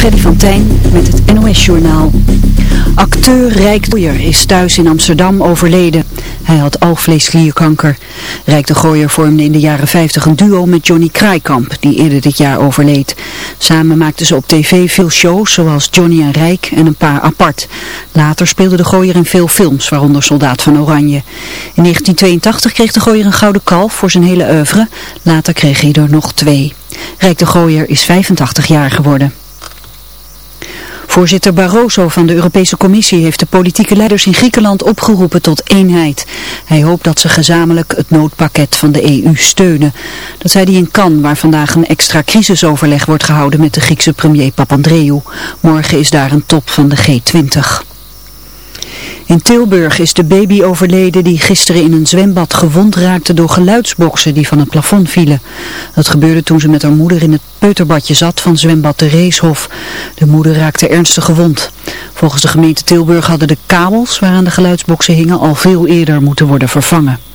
Freddy van Tijn met het NOS-journaal. Acteur Rijk de Gooyer is thuis in Amsterdam overleden. Hij had alvleesklierkanker. Rijk de Gooyer vormde in de jaren 50 een duo met Johnny Kraaikamp, die eerder dit jaar overleed. Samen maakten ze op tv veel shows, zoals Johnny en Rijk en een paar apart. Later speelde de Gooyer in veel films, waaronder Soldaat van Oranje. In 1982 kreeg de Gooyer een gouden kalf voor zijn hele oeuvre. Later kreeg hij er nog twee. Rijk de Gooyer is 85 jaar geworden. Voorzitter Barroso van de Europese Commissie heeft de politieke leiders in Griekenland opgeroepen tot eenheid. Hij hoopt dat ze gezamenlijk het noodpakket van de EU steunen. Dat zei hij in Cannes, waar vandaag een extra crisisoverleg wordt gehouden met de Griekse premier Papandreou. Morgen is daar een top van de G20. In Tilburg is de baby overleden die gisteren in een zwembad gewond raakte door geluidsboksen die van het plafond vielen. Dat gebeurde toen ze met haar moeder in het peuterbadje zat van zwembad de Reeshof. De moeder raakte ernstig gewond. Volgens de gemeente Tilburg hadden de kabels waaraan de geluidsboksen hingen al veel eerder moeten worden vervangen.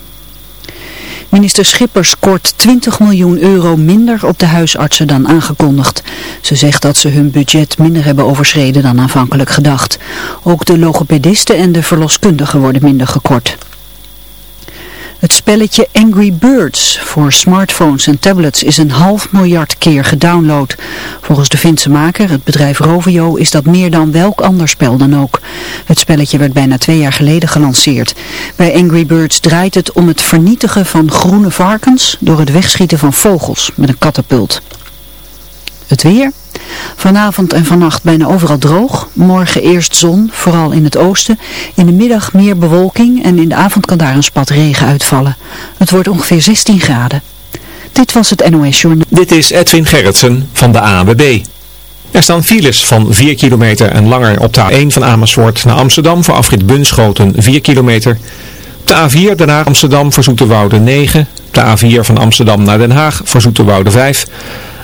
Minister Schippers kort 20 miljoen euro minder op de huisartsen dan aangekondigd. Ze zegt dat ze hun budget minder hebben overschreden dan aanvankelijk gedacht. Ook de logopedisten en de verloskundigen worden minder gekort. Het spelletje Angry Birds voor smartphones en tablets is een half miljard keer gedownload. Volgens de Finse maker, het bedrijf Rovio, is dat meer dan welk ander spel dan ook. Het spelletje werd bijna twee jaar geleden gelanceerd. Bij Angry Birds draait het om het vernietigen van groene varkens door het wegschieten van vogels met een katapult. Het weer... Vanavond en vannacht bijna overal droog. Morgen eerst zon, vooral in het oosten. In de middag meer bewolking en in de avond kan daar een spat regen uitvallen. Het wordt ongeveer 16 graden. Dit was het NOS Journal. Dit is Edwin Gerritsen van de ANWB. Er staan files van 4 kilometer en langer op de A1 van Amersfoort naar Amsterdam voor afrit Bunschoten 4 kilometer. De A4 daarna Amsterdam voor Zoeterwoude 9. De A4 van Amsterdam naar Den Haag voor Zoeterwoude 5.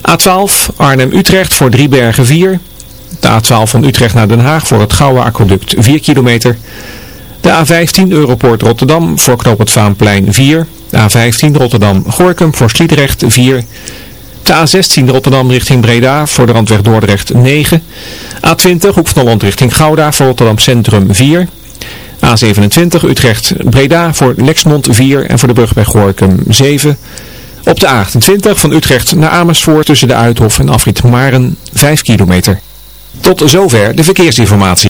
A12 Arnhem-Utrecht voor Driebergen 4. De A12 van Utrecht naar Den Haag voor het Gouwe Aquaduct 4 kilometer. De A15 Europoort Rotterdam voor knoop het Vaanplein 4. De A15 Rotterdam-Gorkum voor Sliedrecht 4. De A16 Rotterdam richting Breda voor de randweg Dordrecht 9. A20 Hoek van Holland richting Gouda voor Rotterdam Centrum 4. A27 Utrecht-Breda voor Lexmond 4 en voor de brug bij Gorkum 7. Op de A28 van Utrecht naar Amersfoort tussen de Uithof en Afrit Maren 5 kilometer. Tot zover de verkeersinformatie.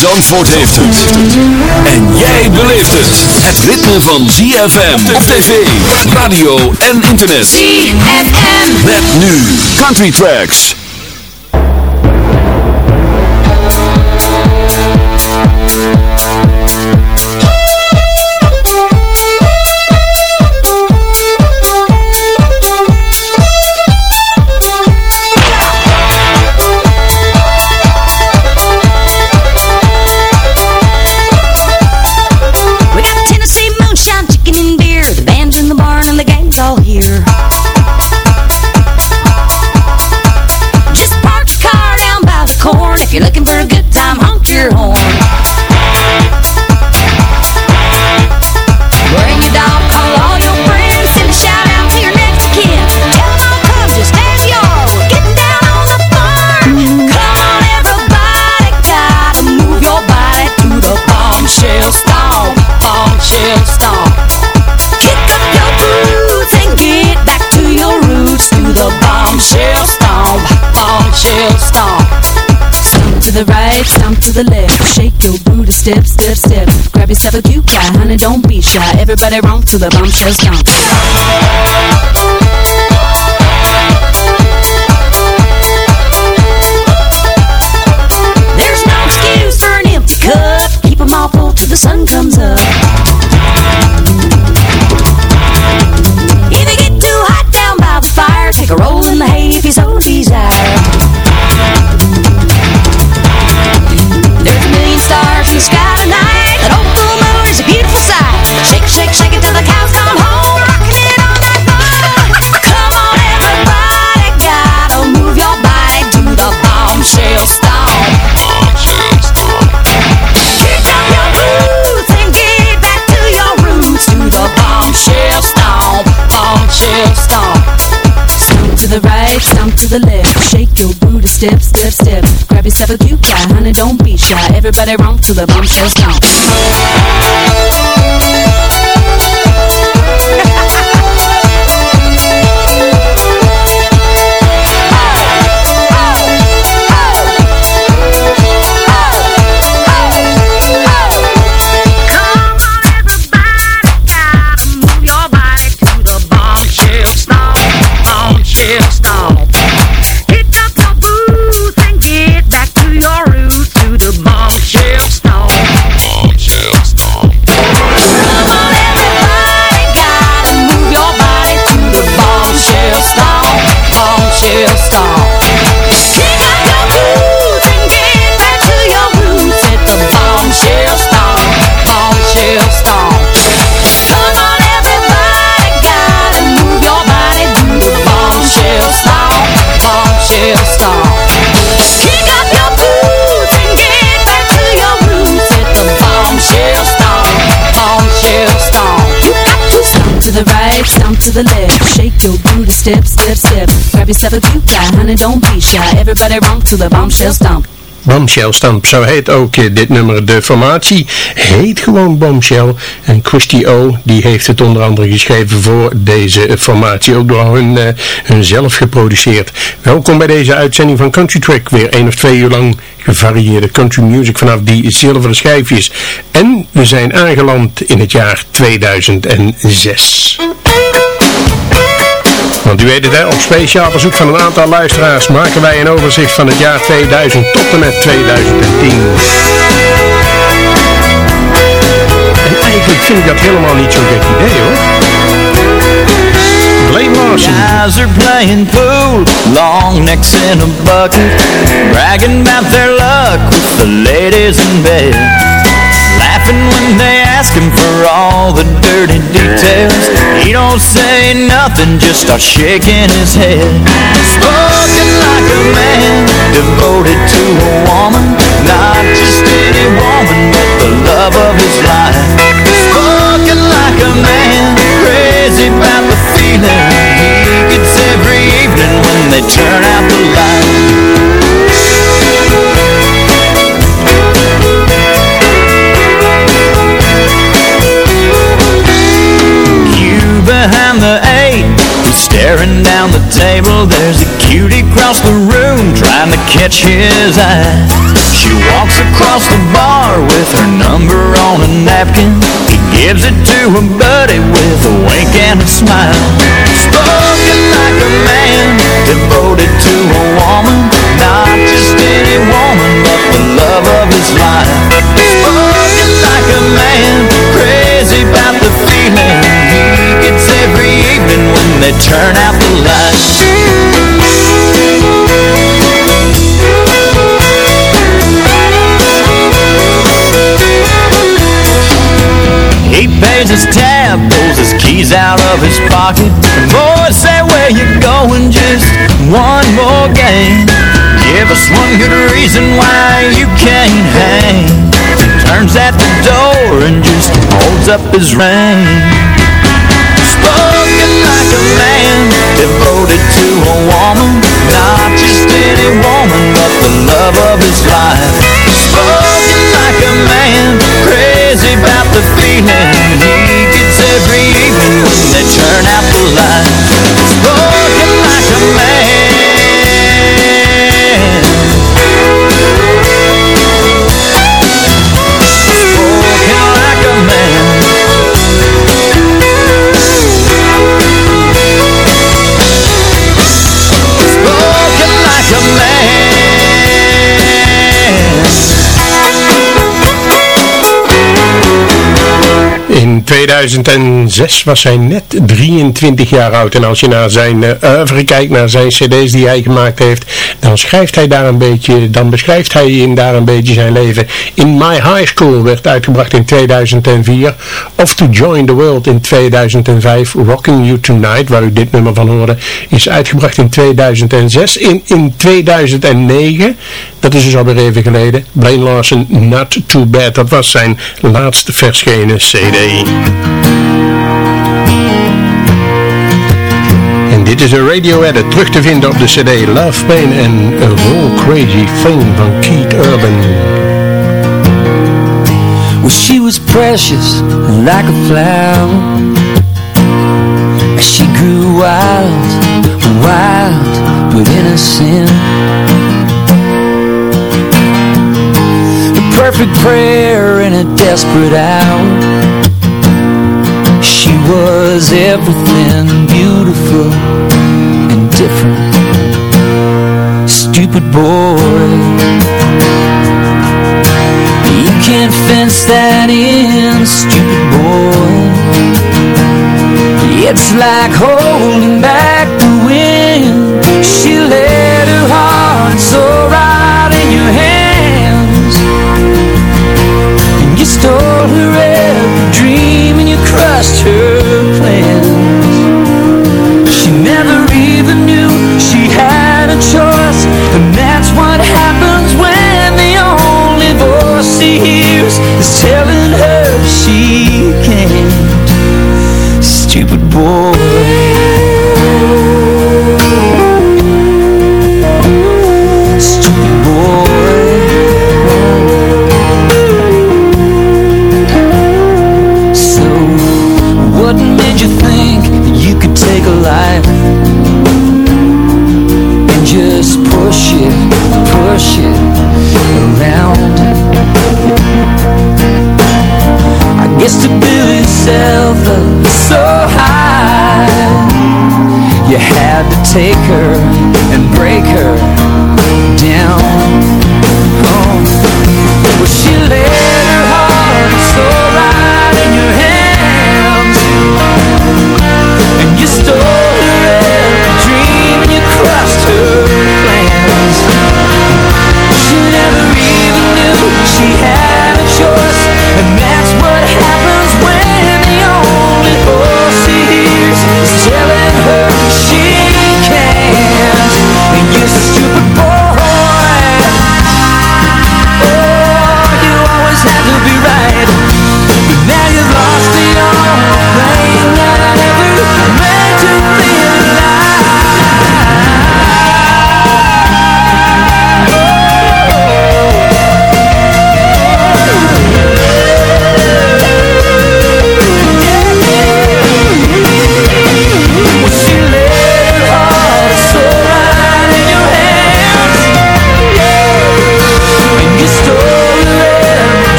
Zandvoort heeft het. En jij beleeft het. Het ritme van ZFM op tv, radio en internet. ZFM. Met nu Country Tracks. her. Bring dog, call all your friends, send a shout out to your next. Come on, come, just you down on the farm. Come on, everybody, gotta move your body to the bombshell stomp, bombshell stomp. Kick up your boots and get back to your roots to the bombshell stomp, bombshell stomp the right, stomp to the left. Shake your booty, step, step, step. Grab yourself a cute guy, honey, don't be shy. Everybody romp to the bombshell stomp. Step, step, step. Grab yourself a cute guy, honey, don't be shy. Everybody romp to the bombshell stomp. Move to the right, stomp to the left. Shake your booty, step, step, step. Grab yourself a cute guy, honey, don't be shy. Everybody romp to the bombshell stomp. Bombshell Stamp, zo heet ook eh, dit nummer. De formatie heet gewoon Bombshell. En Christy O, die heeft het onder andere geschreven voor deze formatie. Ook door hun, eh, hun zelf geproduceerd. Welkom bij deze uitzending van Country Track. Weer één of twee uur lang gevarieerde country music vanaf die zilveren schijfjes. En we zijn aangeland in het jaar 2006. Want u weet het hè, op speciaal verzoek van een aantal luisteraars maken wij een overzicht van het jaar 2000 tot en met 2010. En eigenlijk vind ik dat helemaal niet zo'n gek idee hoor. Blame are playing pool, long necks in a bucket, bragging about their luck with the ladies in bed. Laughing when they ask him for all the dirty details. He don't say nothing, just starts shaking his head. Spoken like a man, devoted to a woman, not just any woman, but the love of his life. Spoken like a man, crazy about the feeling he gets every evening when they turn out the light. Staring down the table. There's a cutie across the room trying to catch his eye. She walks across the bar with her number on a napkin. He gives it to her buddy with a wink and a smile. Spoken up his rein. Spoken like a man, devoted to a woman, not just any woman, but the love of his life. 2006 was hij net 23 jaar oud. En als je naar zijn uh, oeuvre kijkt, naar zijn cd's die hij gemaakt heeft, dan schrijft hij daar een beetje, dan beschrijft hij in daar een beetje zijn leven. In My High School werd uitgebracht in 2004. Of To Join the World in 2005. Rocking You Tonight, waar u dit nummer van hoorde, is uitgebracht in 2006. In, in 2009, dat is dus alweer even geleden, Blaine Larson, Not Too Bad. Dat was zijn laatste verschenen cd. En dit is een radio edit terug te vinden op de cd Love Pain and A Whole Crazy Thing van Keith Urban. Well, she was precious like a flower she grew wild, wild but innocent perfect prayer in a desperate hour. She was everything beautiful and different. Stupid boy. You can't fence that in, stupid boy. It's like holding back the wind. She let her heart so right in your hands you stole her every dream and you crushed her plans. She never even knew she had a choice And that's what happens when the only voice she hears Is telling her she can't. Stupid boy to take her and break her down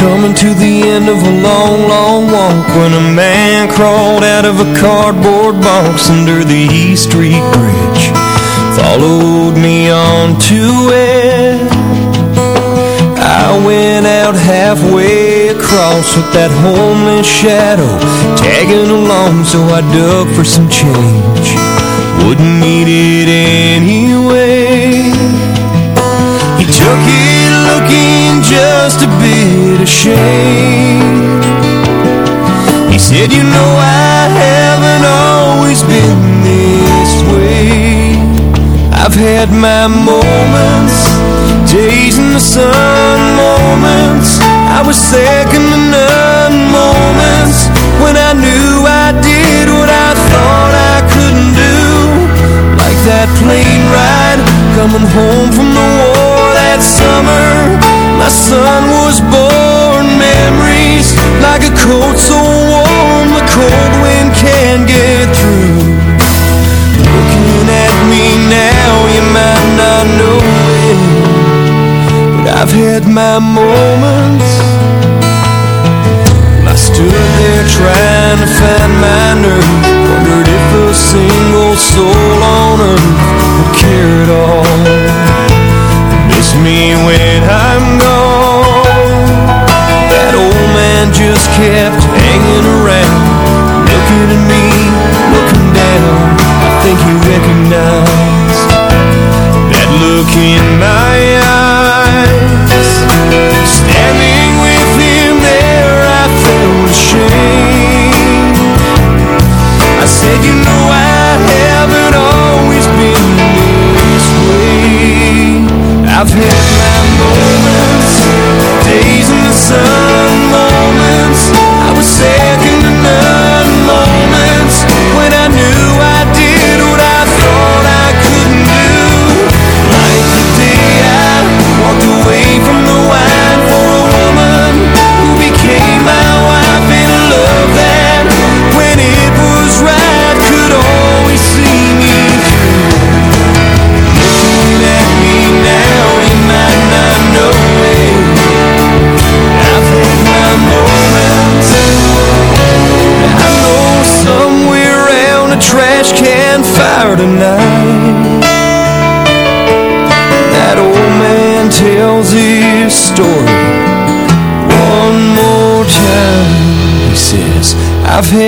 coming to the end of a long, long walk When a man crawled out of a cardboard box Under the East Street Bridge Followed me onto it I went out halfway across With that homeless shadow Tagging along So I dug for some change. Wouldn't need it anyway just a bit ashamed He said, you know I haven't always been this way. I've had my moments Days in the sun moments. I was second to none moments When I knew I did what I thought I couldn't do. Like that plane ride Coming home from the war that summer My son was born. Memories like a coat so warm The cold wind can't get through. Looking at me now You might not know it But I've had my moments. I stood there trying to find my nerve. Wondered if a single soul on earth Would care at all me when I'm gone. That old man just kept hanging around Looking at me, looking down. I think he recognized That look in my eyes. Standing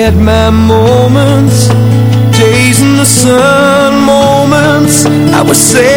had my moments Days in the sun moments. I was second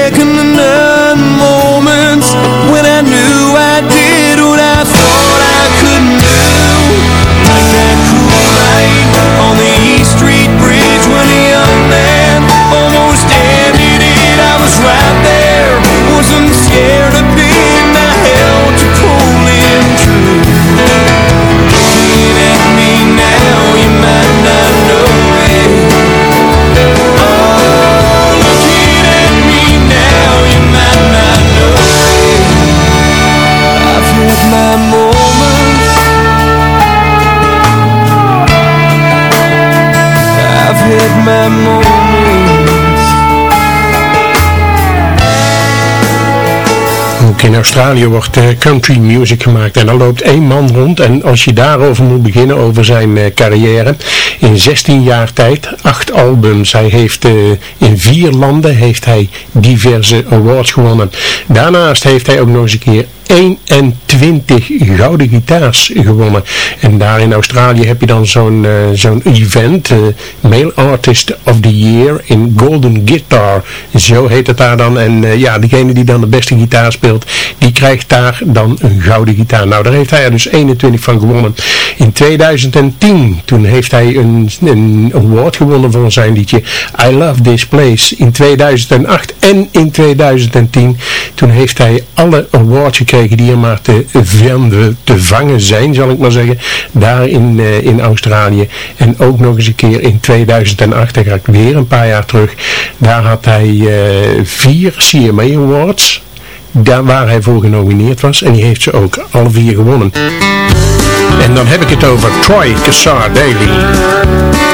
in Australië wordt eh, country music gemaakt. En daar loopt één man rond. En als je daarover moet beginnen, over zijn eh, carrière, in 16 jaar tijd, acht albums, hij heeft eh, in vier landen heeft hij diverse awards gewonnen. Daarnaast heeft hij ook nog eens een keer 21 gouden gitaars gewonnen. En daar in Australië heb je dan zo'n eh, zo'n event, eh, Male Artist of the Year in Golden Guitar. Zo heet het daar dan. En eh, ja, degene die dan de beste gitaar speelt, die krijgt daar dan een gouden gitaar. Nou, daar heeft hij er dus 21 van gewonnen. In 2010, toen heeft hij een, een award gewonnen voor zijn liedje I Love This Place. In 2008 en in 2010, toen heeft hij alle awards gekregen die er maar te, te vangen zijn, zal ik maar zeggen, daar in, uh, in Australië. En ook nog eens een keer in 2008, daar ga ik weer een paar jaar terug, daar had hij uh, vier CMA Awards, daar waar hij voor genomineerd was. En die heeft ze ook alle vier gewonnen. En dan heb ik het over Troy Cassar Daly.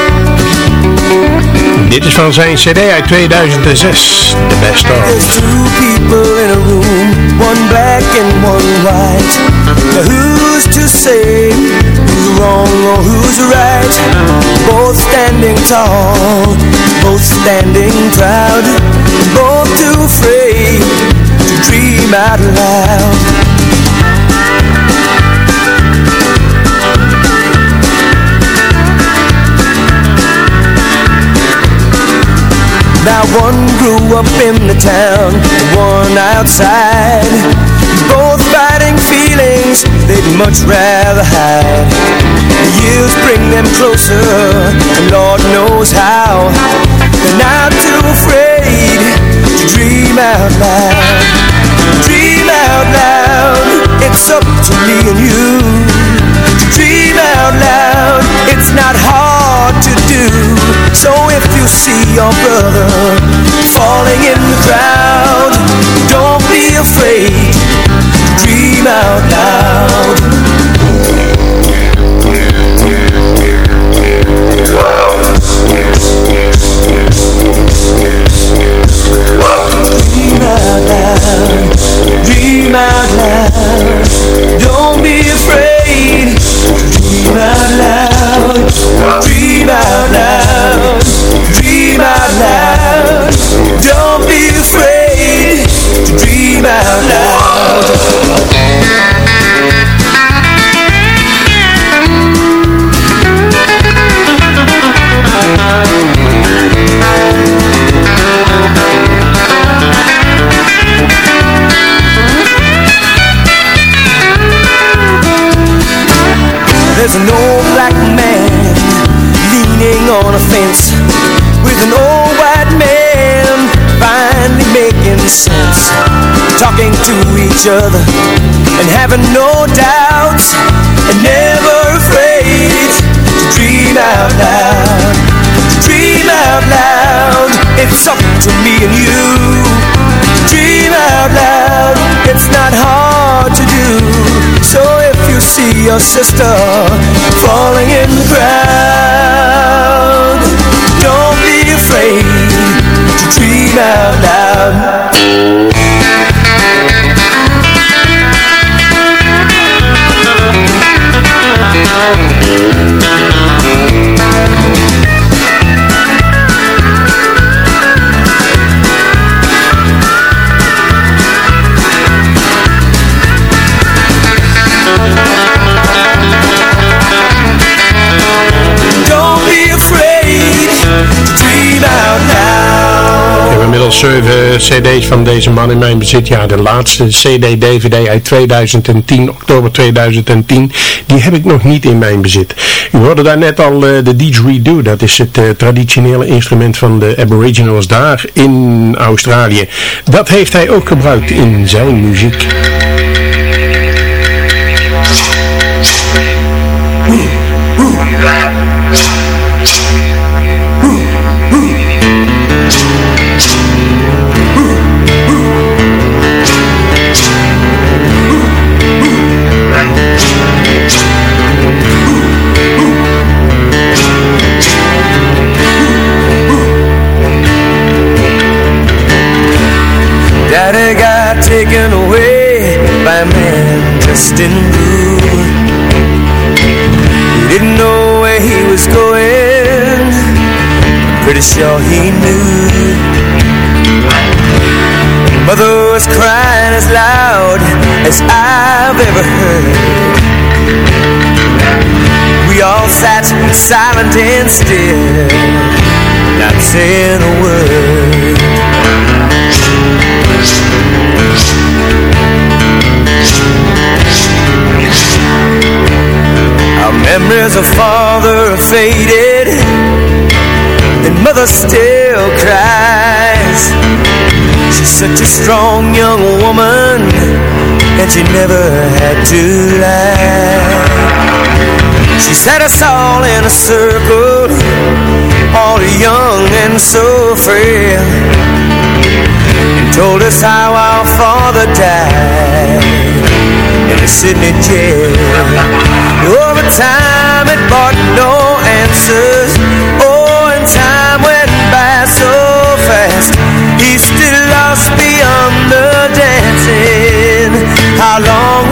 Dit is van zijn cd uit 2006, The Best Of. There's two people in a room, one black and one white. Now who's to say who's wrong or who's right? Both standing tall, both standing proud, both too afraid to dream out loud. That one grew up in the town, the one outside. Both fighting feelings they'd much rather hide The years bring them closer, and Lord knows how. They're not too afraid to dream out loud. Dream out loud, it's up to me and you. To dream out loud, it's not hard to do your brother falling in the crowd, don't be afraid. Dream out loud. Dream out loud, dream out loud, don't be afraid. Dream out loud, dream out loud, dream out loud, don't be afraid to dream out loud. There's an old black man leaning on a fence an old white man finally making sense. Talking to each other and having no doubts and never afraid to dream out loud. To dream out loud. It's up to me and you. to Dream out loud. It's not hard to do. So if you see your sister falling in the crowd, dream zeven cd's van deze man in mijn bezit. Ja, de laatste cd-dvd uit 2010, oktober 2010, die heb ik nog niet in mijn bezit. U hoorde daar net al eh, de didgeridoo. Dat is het eh, traditionele instrument van de aboriginals daar in Australië. Dat heeft hij ook gebruikt in zijn muziek. Taken away by a man dressed in blue. He didn't know where he was going. Pretty sure he knew. Mother was crying as loud as I've ever heard. We all sat silent and still, not saying a word. Memories of father are faded And mother still cries. She's such a strong young woman And she never had to lie. She set us all in a circle All young and so frail And told us how our father died In a Sydney jail Over time it brought no answers. Oh, and time went by so fast. He's still lost beyond the dancing. How long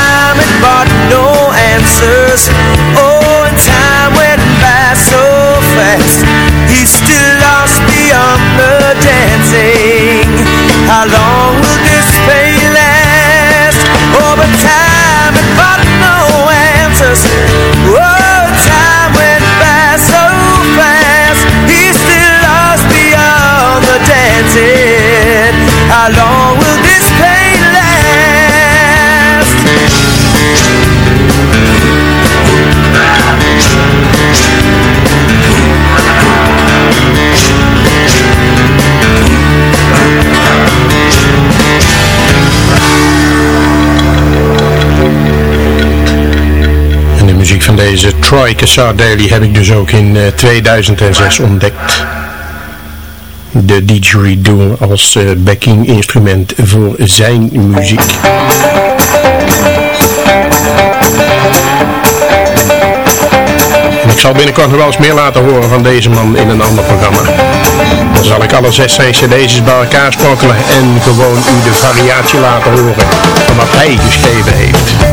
time it brought no answers. Oh, and time went by so fast. He's still lost beyond the dancing How long will deze Troy Cassar Daily heb ik dus ook in 2006 ontdekt. De didgeridoo als backing instrument voor zijn muziek. Ik zal binnenkort nog wel eens meer laten horen van deze man in een ander programma. Dan zal ik alle zes zijn cd's bij elkaar sprokkelen en gewoon u de variatie laten horen van wat hij geschreven heeft.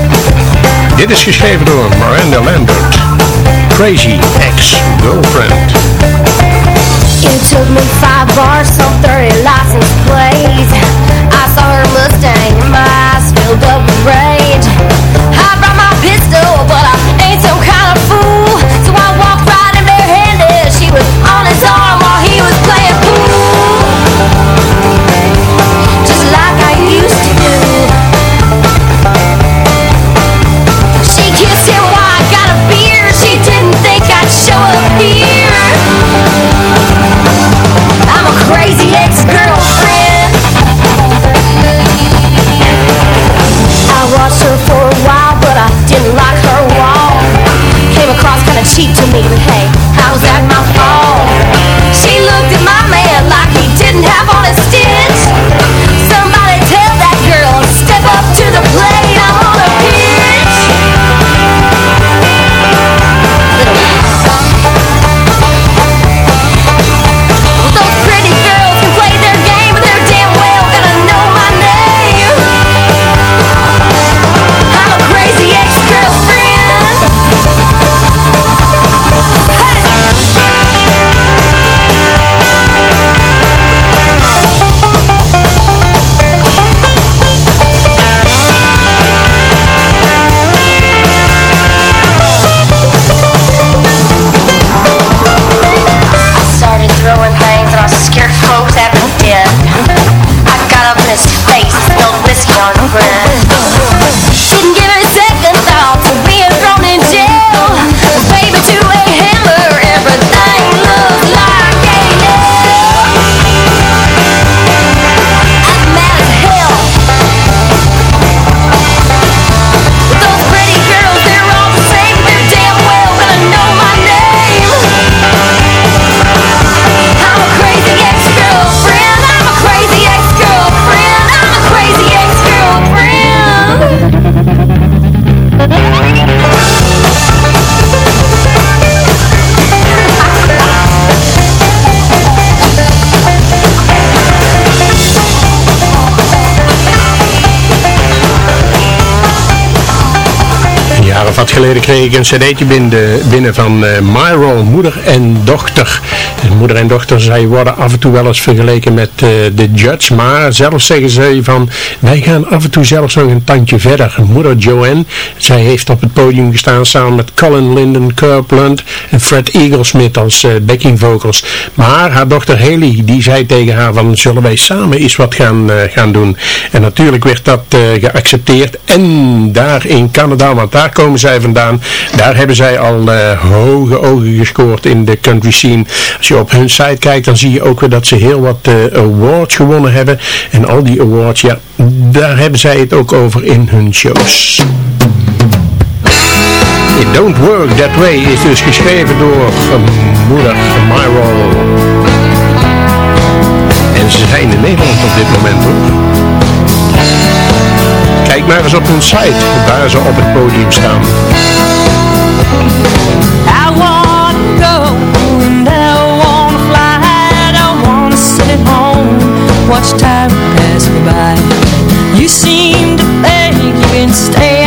Dit is geschreven door Miranda Lambert. Crazy Ex-Girlfriend. It took me five bars, some 30 license plates. I saw her Mustang my eyes filled up with rage. Geleden kreeg ik een cd'tje binnen, binnen van uh, moeder en dochter. Moeder en dochter, zij worden af en toe wel eens vergeleken met uh, de Judge, maar zelfs zeggen ze van, wij gaan af en toe zelfs nog een tandje verder. Moeder Joanne, zij heeft op het podium gestaan samen met Colin Linden Copeland Fred Eaglesmith als uh, backing vocals. Maar haar dochter Haley, die zei tegen haar van, zullen wij samen eens wat gaan, gaan doen? En natuurlijk werd dat geaccepteerd en daar in Canada, want daar komen zij vandaan. Daar hebben zij al hoge ogen gescoord in de country scene. Als je op hun site kijkt, dan zie je ook weer dat ze heel wat awards gewonnen hebben. En al die awards, ja, daar hebben zij het ook over in hun shows. It Don't Work That Way is dus geschreven door moeder Myro. En ze zijn in Nederland op dit moment hoor. Kijk maar eens op hun site, waar ze op het podium staan. I wanna go I wanna fly. I wanna sit home, watch time pass me by. You seem to think you can stay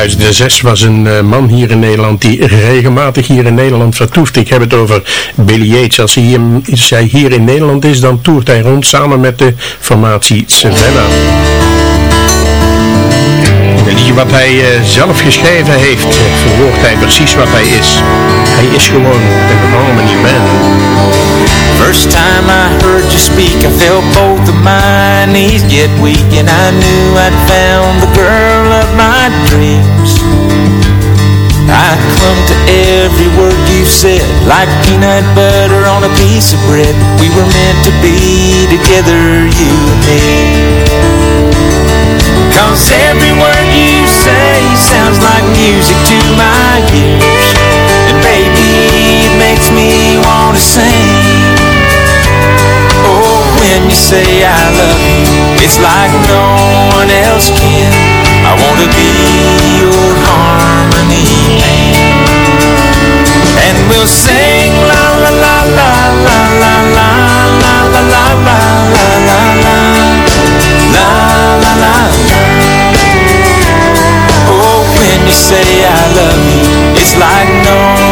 2006 was een eh, man hier in Nederland die regelmatig hier in Nederland vertoeft. Ik heb het over Billy Yates. Als hij hier, hier in Nederland is, dan toert hij rond samen met de formatie Savannah. Een liedje wat hij uh, zelf geschreven heeft, uh, verwoordt hij precies wat hij is. Hij is gewoon een harmony man. First time I heard you speak, I felt both of my knees get weak And I knew I'd found the girl of my dreams. I clung to every word you said Like peanut butter on a piece of bread. We were meant to be together, you and me. Cause every word you say sounds like music to my ears. And baby, it makes me wanna sing you say I love you It's like no one else can I wanna be your harmony And we'll sing la la la la la la la la la la la la la la La la la Oh, when you say I love you It's like no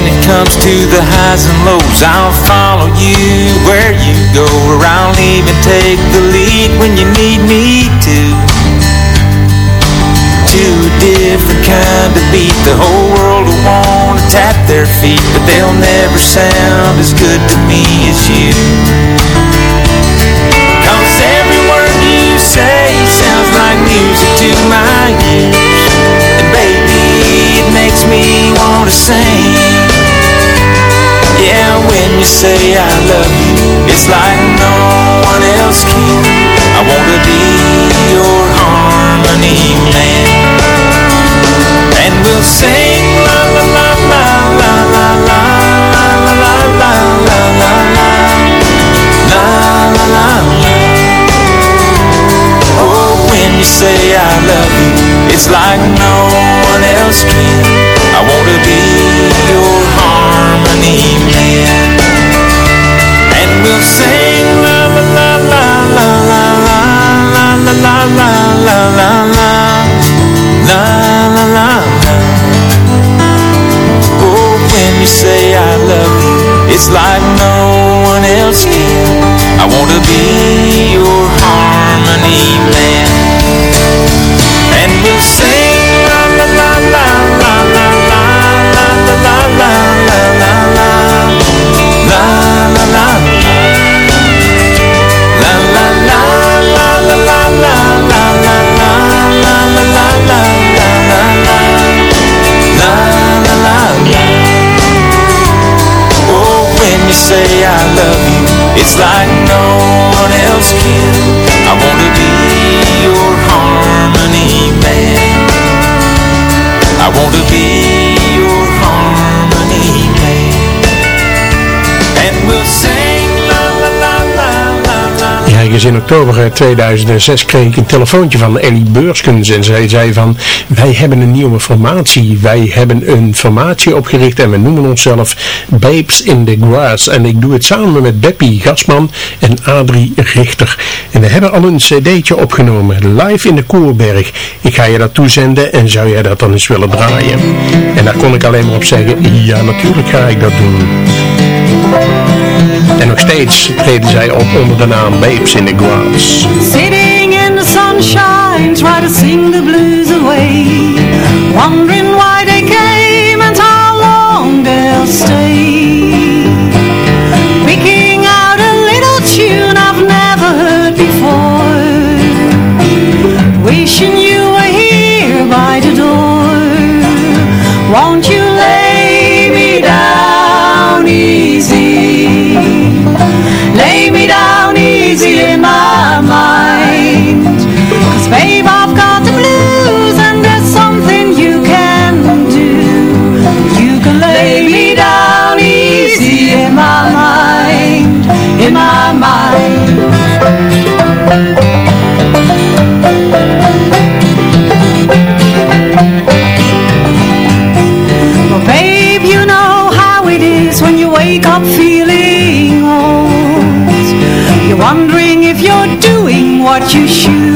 when it comes to the highs and lows I'll follow you where you go Or I'll even take the lead when you need me to. Two different kind of beat The whole world will wanna tap their feet But they'll never sound as good to me as you. Cause every word you say sounds like music to my ears. And baby, it makes me wanna sing you say I love you It's like no one else can I wanna be your harmony man And we'll sing la la la la la la la La la la la la la La la la la Oh when you say I love you It's like no one else can I wanna be la la la la la la La la Oh, when you say I love you It's like no one else can. I wanna be your harmony man You say I love you. It's like no one else can. I wanna be your harmony man. I wanna be Ergens in oktober 2006 kreeg ik een telefoontje van Ellie Beurskens en zij zei van wij hebben een nieuwe formatie, wij hebben een formatie opgericht en we noemen onszelf Babes in the Grass. En ik doe het samen met Beppie Gasman en Adrie Richter. En we hebben al een cd'tje opgenomen, live in de Koerberg. Ik ga je dat toezenden en zou jij dat dan eens willen draaien? En daar kon ik alleen maar op zeggen ja natuurlijk ga ik dat doen en nog steeds treden zij op onder de naam Babes in the Grass. Sitting in the sunshine, try to sing the blues away. Wondering what you shoot.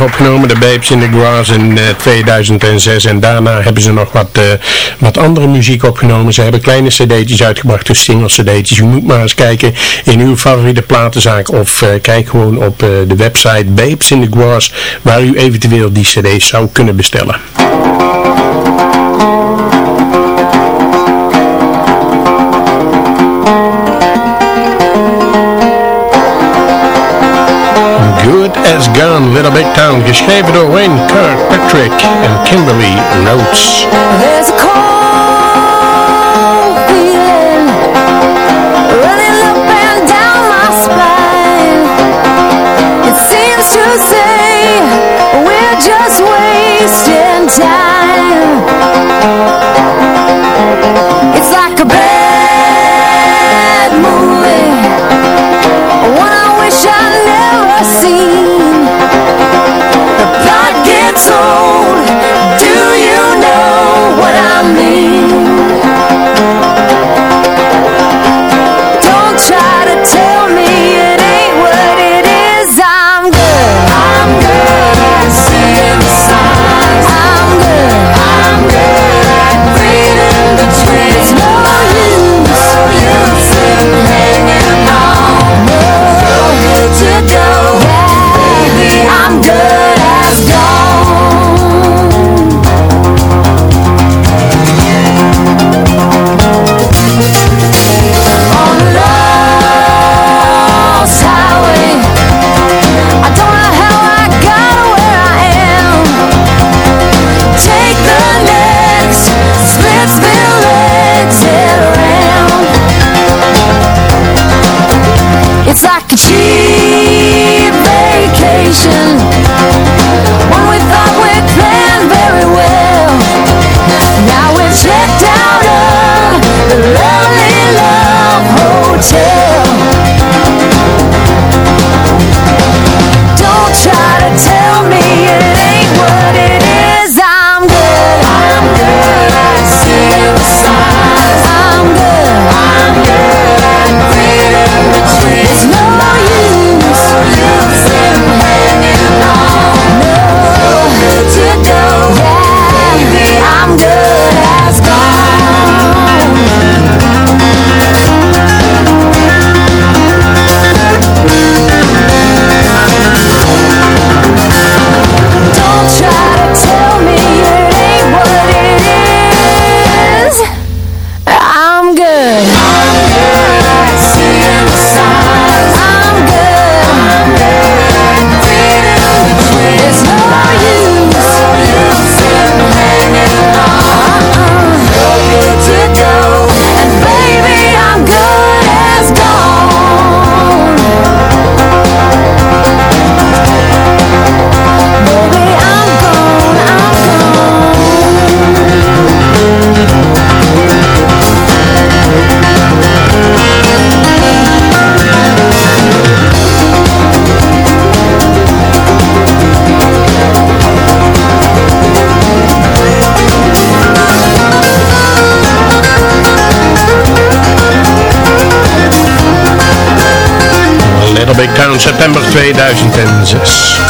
opgenomen, de Babes in the Grass in eh, 2006. En daarna hebben ze nog wat, eh, wat andere muziek opgenomen. Ze hebben kleine cd'tjes uitgebracht, dus single cd'tjes. U moet maar eens kijken in uw favoriete platenzaak of eh, kijk gewoon op de website Babes in the Grass waar u eventueel die cd's zou kunnen bestellen. Forrest Little Big Town, geschreven door Wayne Kirkpatrick and Kimberly notes. 一身 2006.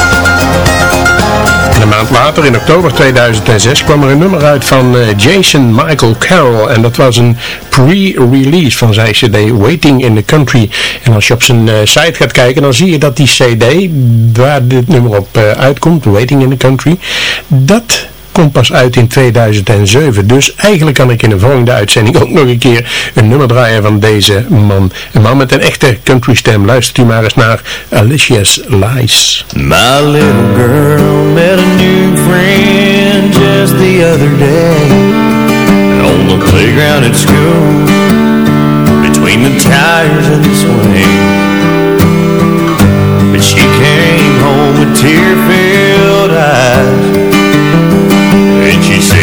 En een maand later, in oktober 2006, kwam er een nummer uit van eh, Jason Michael Carroll. En dat was een pre-release van zijn cd Waiting in the Country. En als je op zijn eh, site gaat kijken, dan zie je dat die cd, waar dit nummer op uh, uitkomt, Waiting in the Country, dat komt pas uit in 2007. Dus eigenlijk kan ik in de volgende uitzending ook nog een keer een nummer draaien van deze man. Een man met een echte country stem. Luistert u maar eens naar Alicia's Lies. My little girl met a new friend just the other day On the playground at school Between the tires and the swing But she came home with tear-filled eyes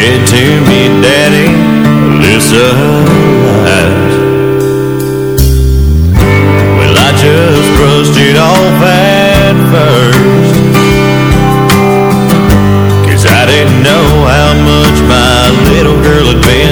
Said to me, Daddy, Alyssa lies Well, I just brushed it off at first Cause I didn't know how much my little girl had been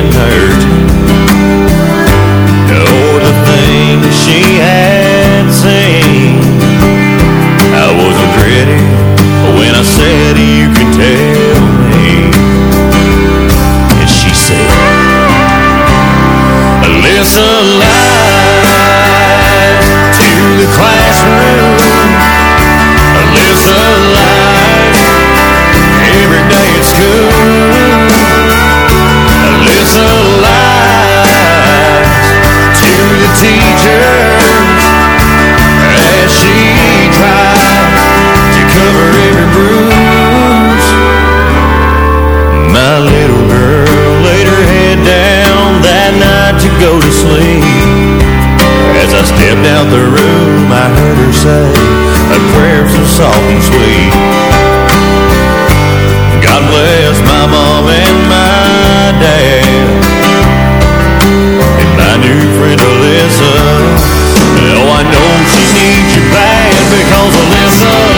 go to sleep. As I stepped out the room I heard her say a prayer so soft and sweet. God bless my mom and my dad. And my new friend Alyssa. Oh, I know she needs you bad Because Alyssa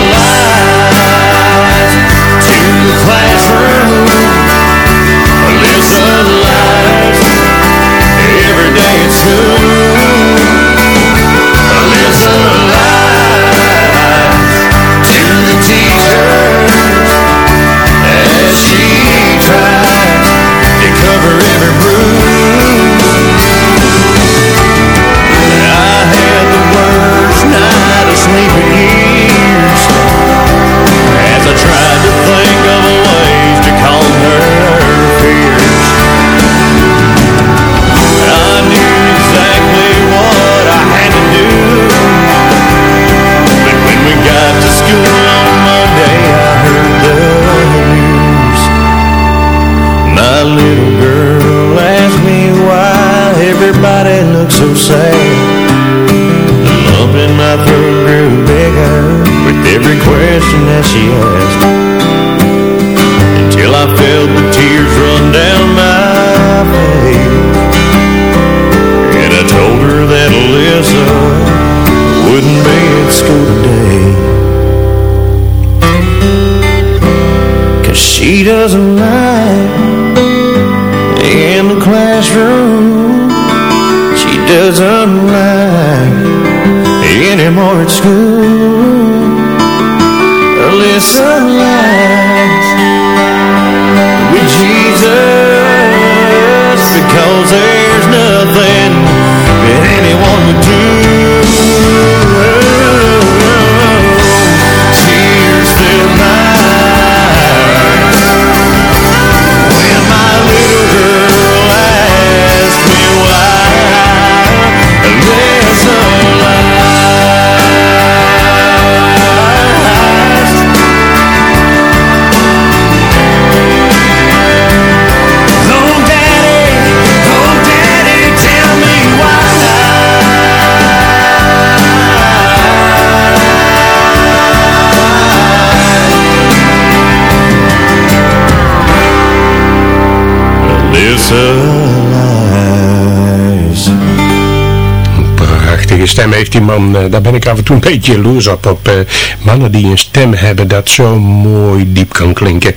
15 man, eh, daar ben ik af en toe een beetje jaloers op, op eh, mannen die een stem hebben dat zo mooi diep kan klinken.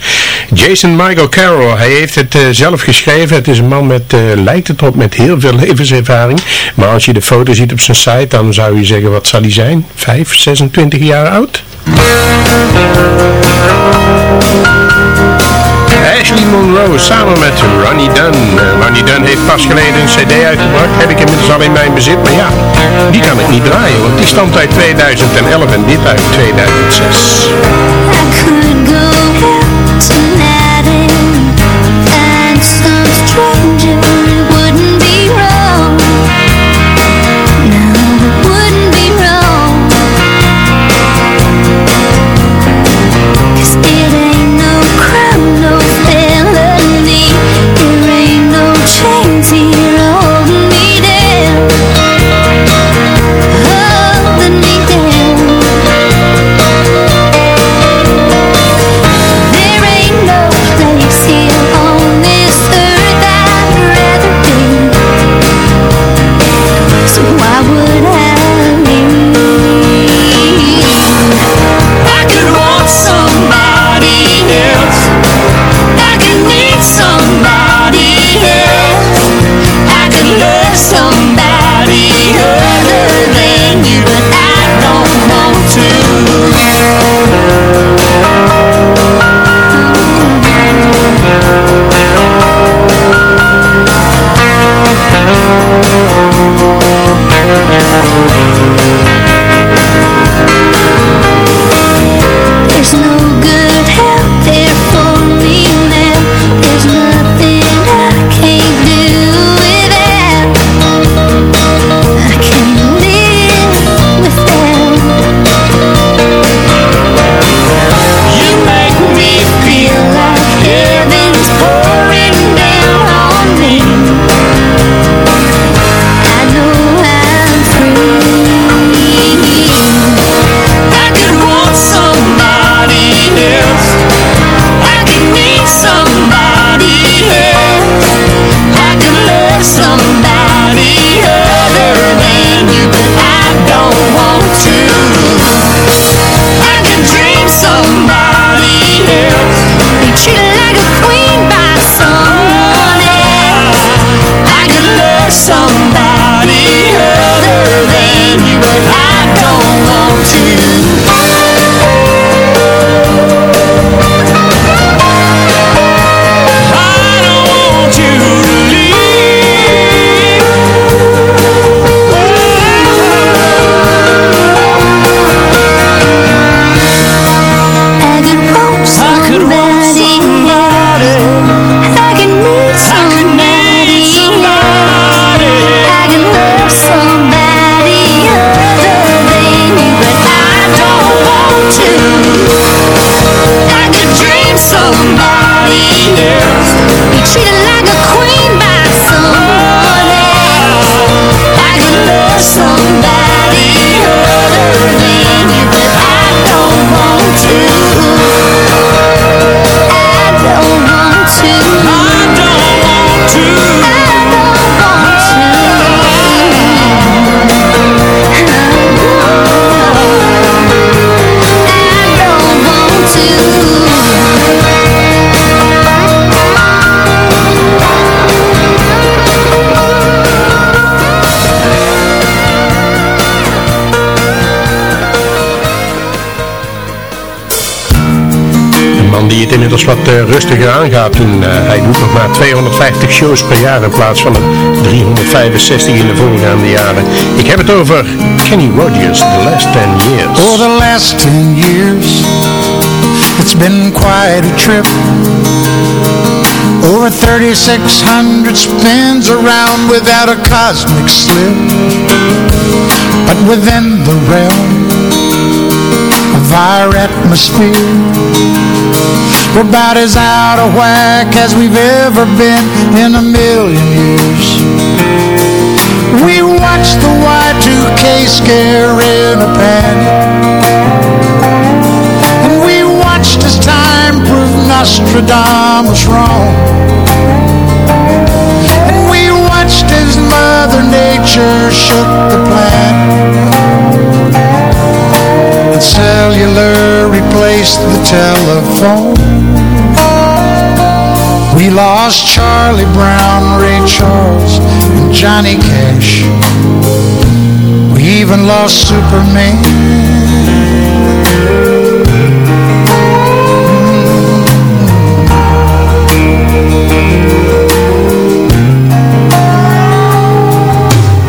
Jason Michael Carroll, hij heeft het eh, zelf geschreven, het is een man met, lijkt het op, met heel veel levenservaring, maar als je de foto ziet op zijn site, dan zou je zeggen, wat zal hij zijn? 5, 26 jaar oud? Samen met Ronnie Dunn. Uh, Ronnie Dunn heeft pas geleden een cd uitgebracht. Heb ik inmiddels al in mijn bezit. Maar ja, die kan ik niet draaien. Want die stamt uit 2011 en dit uit 2006. Inmiddels wat uh, rustiger aangaat toen uh, hij doet nog maar 250 shows per jaar in plaats van de 365 in de voorgaande jaren. Ik heb het over Kenny Rogers, The Last 10 Years. For the last 10 years It's been quite a trip Over 3600 spins around without a cosmic slip But within the realm of our atmosphere We're about as out of whack as we've ever been in a million years. We watched the Y2K scare in a panic. And we watched as time proved Nostradamus wrong. And we watched as Mother Nature shook the planet. And cellular replaced the telephone. Lost Charlie Brown, Ray Charles, and Johnny Cash. We even lost Superman.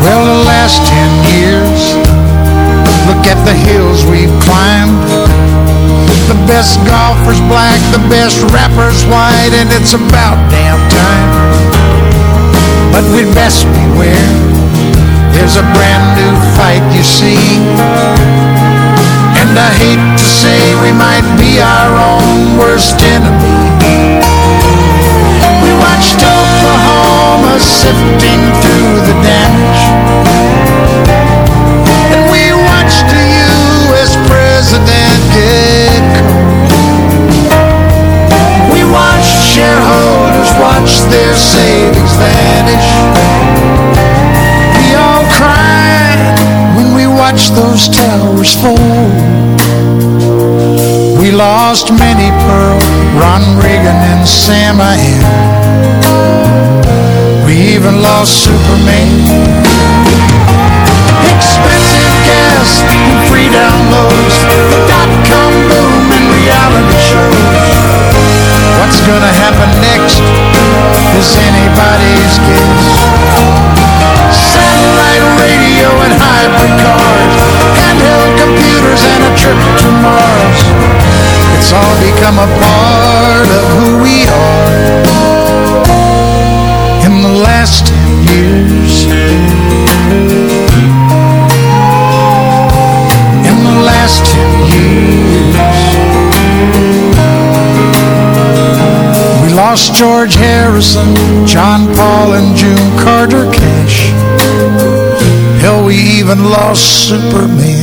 Well, the last ten years, look at the hills we've climbed. The best golfers black, the best rappers white, and it's about damn time. But we'd best beware, there's a brand new fight, you see. And I hate to say we might be our own worst enemy. We watched Oklahoma sifting through the damage. And we watched the U.S. president get watch their savings vanish. We all cried when we watched those towers fall. We lost Minnie Pearl, Ron Reagan, and Sam Ayer. We even lost Superman. Expensive gas and free downloads, the dot-com boom and reality shows. What's gonna happen next is John Paul, and June Carter Cash. Hell, we even lost Superman.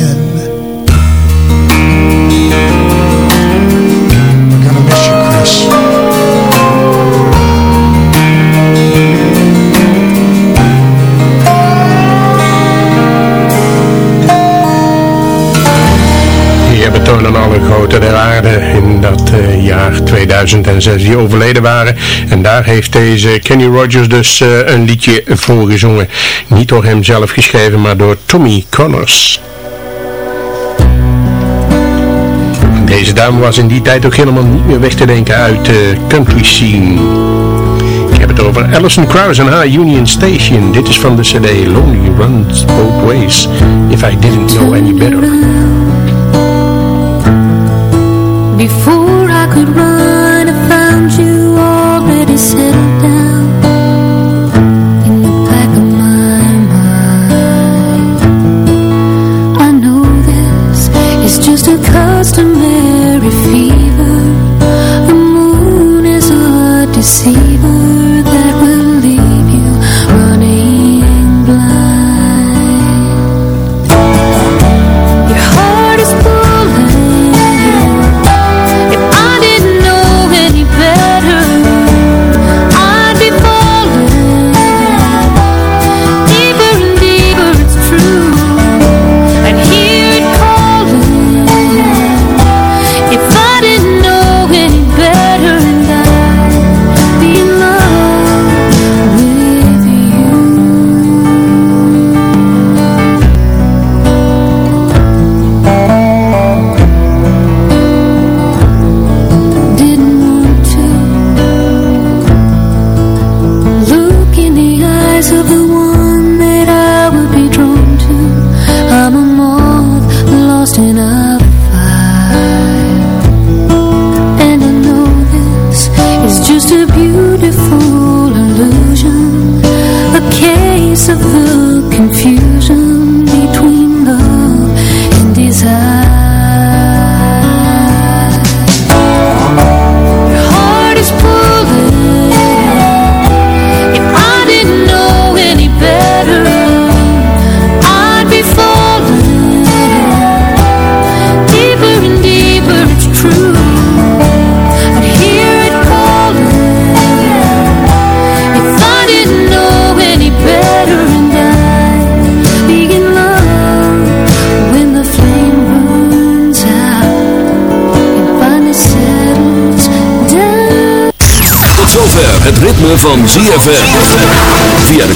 2006 die overleden waren. En daar heeft deze Kenny Rogers dus eh, een liedje voor gezongen. Niet door hem zelf geschreven, maar door Tommy Connors. Deze dame was in die tijd ook helemaal niet meer weg te denken uit de country scene. Ik heb het over Alison Krauss en haar Union Station. Dit is van de cd Lonely Runs Both Ways. If I Didn't Know Any Better.